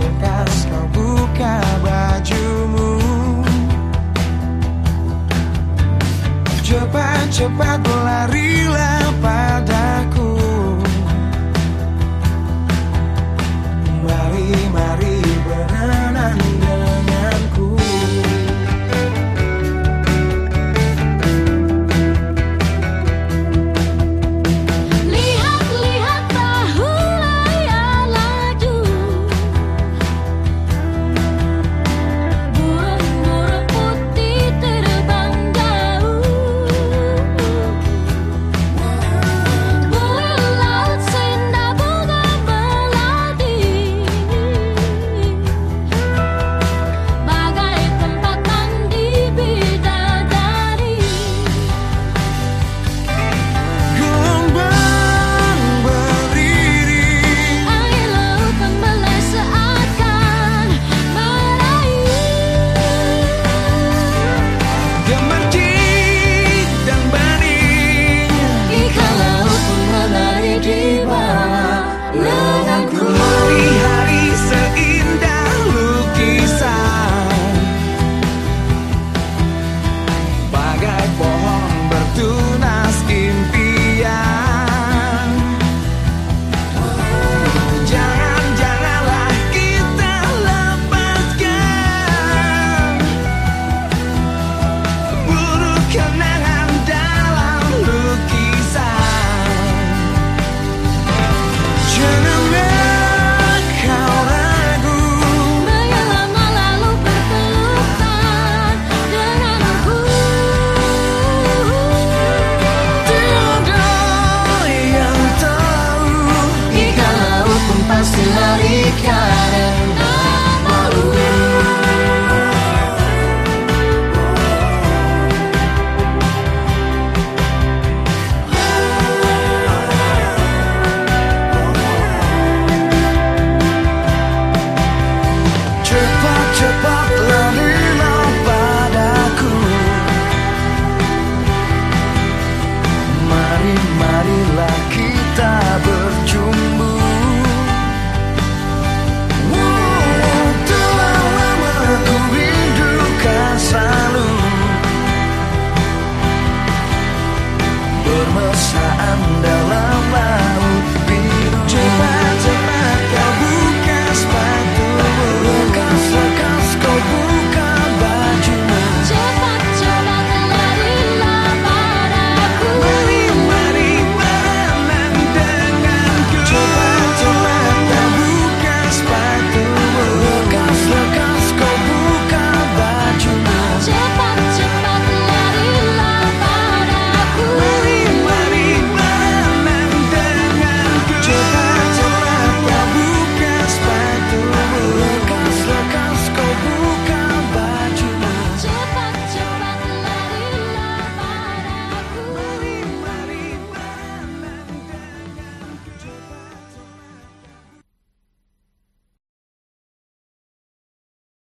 Sekas kau buka bajumu. Cepat-cepat berlarilah padaku